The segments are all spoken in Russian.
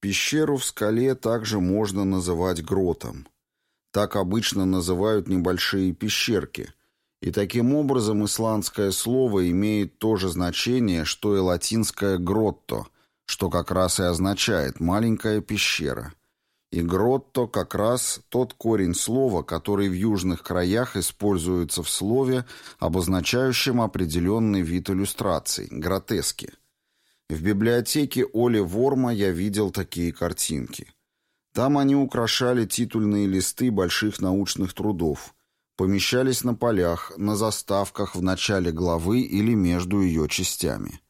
Пещеру в скале также можно называть гротом. Так обычно называют небольшие пещерки. И таким образом исландское слово имеет то же значение, что и латинское «гротто», что как раз и означает «маленькая пещера». И «гротто» как раз тот корень слова, который в южных краях используется в слове, обозначающем определенный вид иллюстраций – гротески. В библиотеке Оли Ворма я видел такие картинки. Там они украшали титульные листы больших научных трудов, помещались на полях, на заставках в начале главы или между ее частями.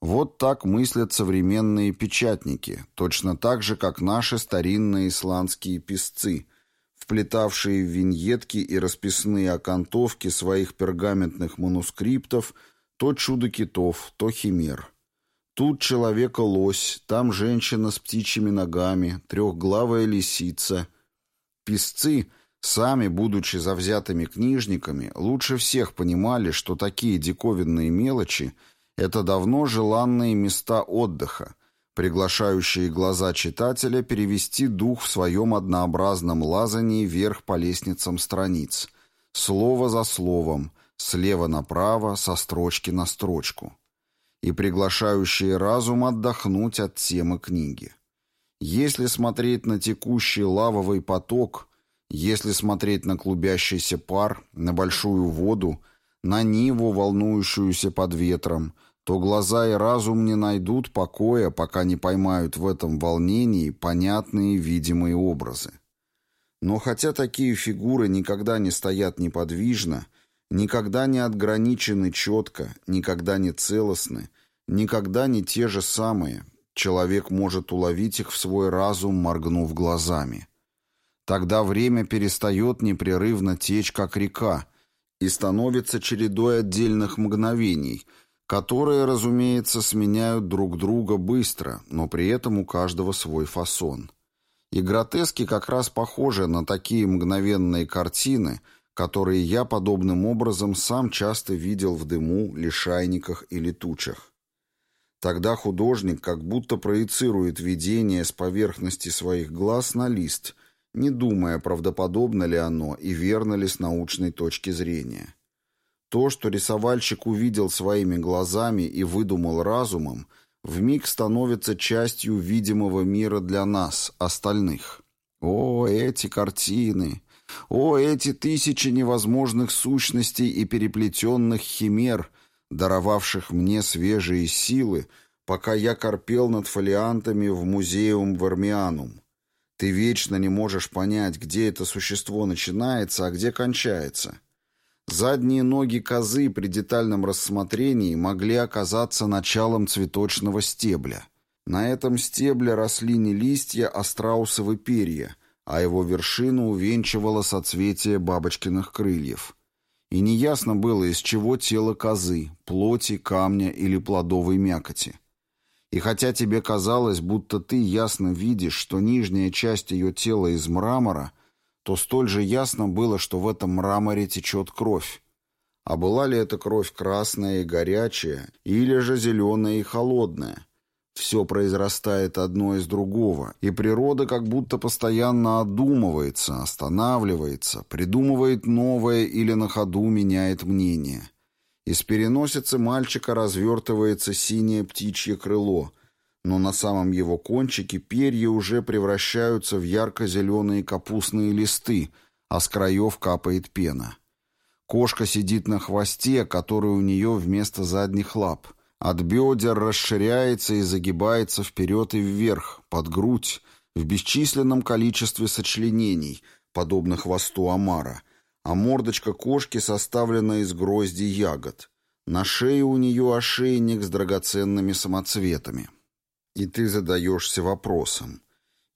Вот так мыслят современные печатники, точно так же, как наши старинные исландские писцы, вплетавшие в виньетки и расписные окантовки своих пергаментных манускриптов то чудо китов, то химер. Тут человека-лось, там женщина с птичьими ногами, трехглавая лисица. Песцы, сами будучи завзятыми книжниками, лучше всех понимали, что такие диковинные мелочи — это давно желанные места отдыха, приглашающие глаза читателя перевести дух в своем однообразном лазании вверх по лестницам страниц, слово за словом, слева направо, со строчки на строчку и приглашающие разум отдохнуть от темы книги. Если смотреть на текущий лавовый поток, если смотреть на клубящийся пар, на большую воду, на ниву, волнующуюся под ветром, то глаза и разум не найдут покоя, пока не поймают в этом волнении понятные видимые образы. Но хотя такие фигуры никогда не стоят неподвижно, никогда не отграничены четко, никогда не целостны, никогда не те же самые. Человек может уловить их в свой разум, моргнув глазами. Тогда время перестает непрерывно течь, как река, и становится чередой отдельных мгновений, которые, разумеется, сменяют друг друга быстро, но при этом у каждого свой фасон. И гротески как раз похожи на такие мгновенные картины – которые я подобным образом сам часто видел в дыму, лишайниках или тучах. Тогда художник как будто проецирует видение с поверхности своих глаз на лист, не думая, правдоподобно ли оно и верно ли с научной точки зрения. То, что рисовальщик увидел своими глазами и выдумал разумом, вмиг становится частью видимого мира для нас, остальных. О, эти картины! О, эти тысячи невозможных сущностей и переплетенных химер, даровавших мне свежие силы, пока я корпел над фолиантами в музеум Вармианум. Ты вечно не можешь понять, где это существо начинается, а где кончается. Задние ноги козы при детальном рассмотрении могли оказаться началом цветочного стебля. На этом стебле росли не листья, а страусовы перья — а его вершину увенчивало соцветие бабочкиных крыльев. И неясно было, из чего тело козы, плоти, камня или плодовой мякоти. И хотя тебе казалось, будто ты ясно видишь, что нижняя часть ее тела из мрамора, то столь же ясно было, что в этом мраморе течет кровь. А была ли эта кровь красная и горячая, или же зеленая и холодная? Все произрастает одно из другого, и природа как будто постоянно одумывается, останавливается, придумывает новое или на ходу меняет мнение. Из переносицы мальчика развертывается синее птичье крыло, но на самом его кончике перья уже превращаются в ярко-зеленые капустные листы, а с краев капает пена. Кошка сидит на хвосте, который у нее вместо задних лап – от бедер расширяется и загибается вперед и вверх, под грудь, в бесчисленном количестве сочленений, подобно хвосту омара, а мордочка кошки составлена из грозди ягод. На шее у нее ошейник с драгоценными самоцветами. И ты задаешься вопросом.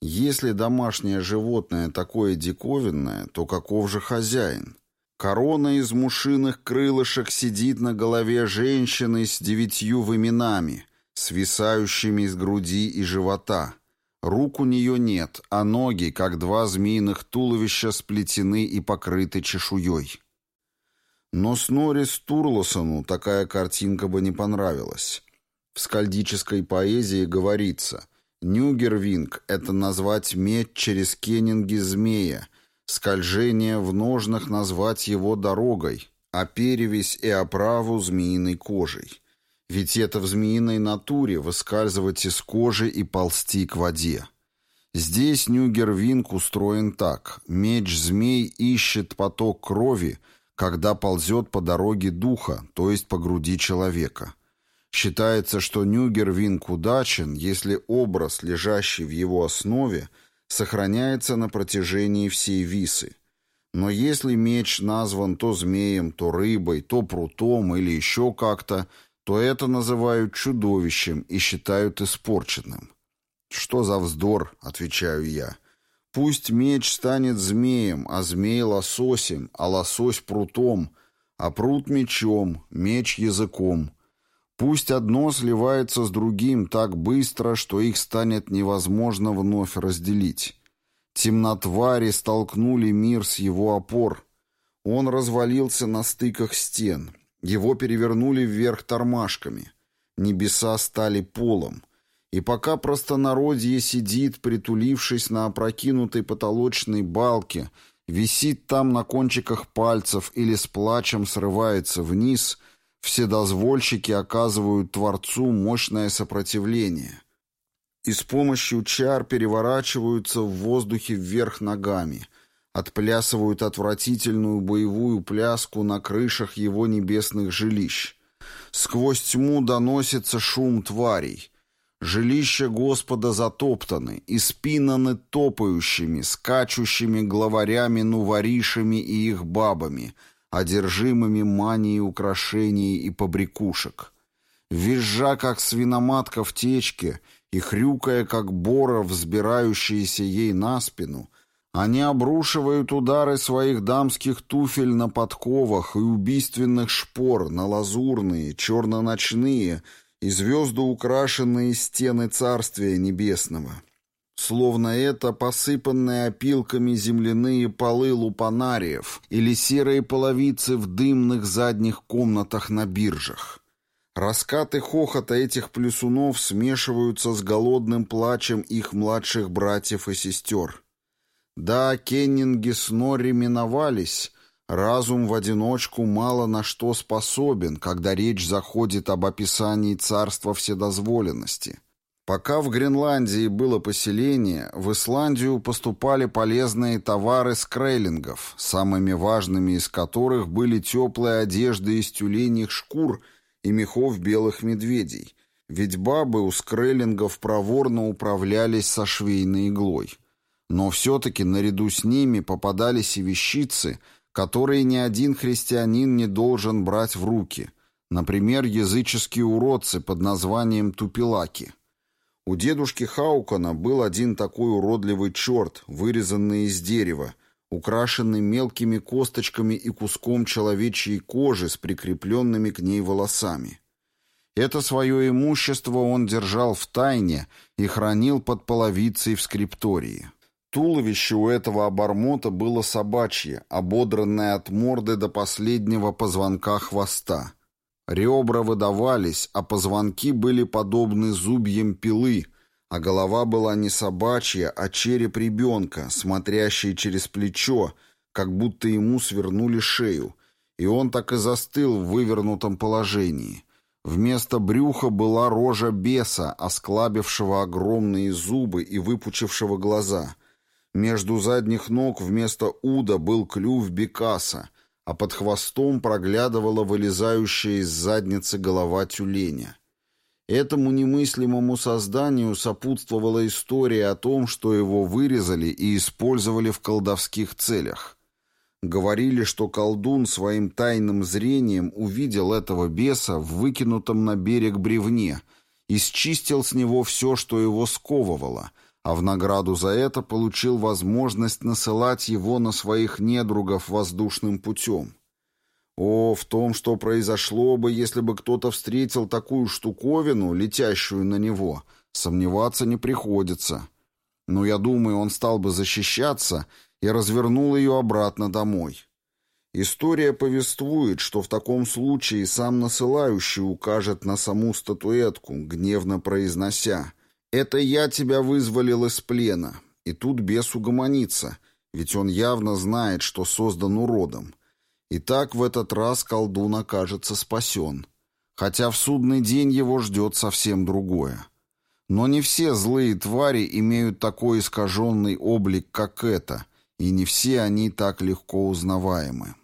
Если домашнее животное такое диковинное, то каков же хозяин? Корона из мушиных крылышек сидит на голове женщины с девятью выменами, свисающими из груди и живота. Рук у нее нет, а ноги, как два змеиных туловища, сплетены и покрыты чешуей. Но Снори Стурлосону такая картинка бы не понравилась. В скальдической поэзии говорится Нюгервинг — это назвать меч через кеннинги змея, скольжение в ножнах назвать его дорогой, а перевесь и оправу змеиной кожей. Ведь это в змеиной натуре выскальзывать из кожи и ползти к воде. Здесь Нюгервинг устроен так. Меч-змей ищет поток крови, когда ползет по дороге духа, то есть по груди человека. Считается, что Нюгервинг удачен, если образ, лежащий в его основе, сохраняется на протяжении всей висы. Но если меч назван то змеем, то рыбой, то прутом или еще как-то, то это называют чудовищем и считают испорченным. «Что за вздор?» — отвечаю я. «Пусть меч станет змеем, а змей — лососем, а лосось — прутом, а прут — мечом, меч — языком. Пусть одно сливается с другим так быстро, что их станет невозможно вновь разделить. Темнотвари столкнули мир с его опор. Он развалился на стыках стен. Его перевернули вверх тормашками. Небеса стали полом. И пока простонародье сидит, притулившись на опрокинутой потолочной балке, висит там на кончиках пальцев или с плачем срывается вниз, вседозвольщики оказывают Творцу мощное сопротивление. И с помощью чар переворачиваются в воздухе вверх ногами, отплясывают отвратительную боевую пляску на крышах его небесных жилищ. Сквозь тьму доносится шум тварей — Жилища Господа затоптаны, испинаны топающими, скачущими главарями-нуворишами и их бабами, одержимыми манией украшений и побрякушек. Визжа, как свиноматка в течке, и хрюкая, как бора, взбирающиеся ей на спину, они обрушивают удары своих дамских туфель на подковах и убийственных шпор на лазурные, черно-ночные, и звездоукрашенные стены Царствия Небесного. Словно это посыпанные опилками земляные полы лупанариев или серые половицы в дымных задних комнатах на биржах. Раскаты хохота этих плюсунов смешиваются с голодным плачем их младших братьев и сестер. Да, Кеннинги с Норри миновались, Разум в одиночку мало на что способен, когда речь заходит об описании царства вседозволенности. Пока в Гренландии было поселение, в Исландию поступали полезные товары с крейлингов, самыми важными из которых были теплые одежды из тюленьих шкур и мехов белых медведей, ведь бабы у скрейлингов проворно управлялись со швейной иглой. Но все-таки наряду с ними попадались и вещицы – которые ни один христианин не должен брать в руки, например, языческие уродцы под названием тупилаки. У дедушки Хаукана был один такой уродливый черт, вырезанный из дерева, украшенный мелкими косточками и куском человечьей кожи с прикрепленными к ней волосами. Это свое имущество он держал в тайне и хранил под половицей в скриптории. Туловище у этого обормота было собачье, ободранное от морды до последнего позвонка хвоста. Ребра выдавались, а позвонки были подобны зубьям пилы, а голова была не собачья, а череп ребенка, смотрящий через плечо, как будто ему свернули шею, и он так и застыл в вывернутом положении. Вместо брюха была рожа беса, осклабившего огромные зубы и выпучившего глаза — между задних ног вместо уда был клюв бекаса, а под хвостом проглядывала вылезающая из задницы голова тюленя. Этому немыслимому созданию сопутствовала история о том, что его вырезали и использовали в колдовских целях. Говорили, что колдун своим тайным зрением увидел этого беса в выкинутом на берег бревне и счистил с него все, что его сковывало — а в награду за это получил возможность насылать его на своих недругов воздушным путем. О, в том, что произошло бы, если бы кто-то встретил такую штуковину, летящую на него, сомневаться не приходится. Но я думаю, он стал бы защищаться и развернул ее обратно домой. История повествует, что в таком случае сам насылающий укажет на саму статуэтку, гневно произнося «Это я тебя вызволил из плена». И тут бес угомонится, ведь он явно знает, что создан уродом. И так в этот раз колдун окажется спасен. Хотя в судный день его ждет совсем другое. Но не все злые твари имеют такой искаженный облик, как это, и не все они так легко узнаваемы.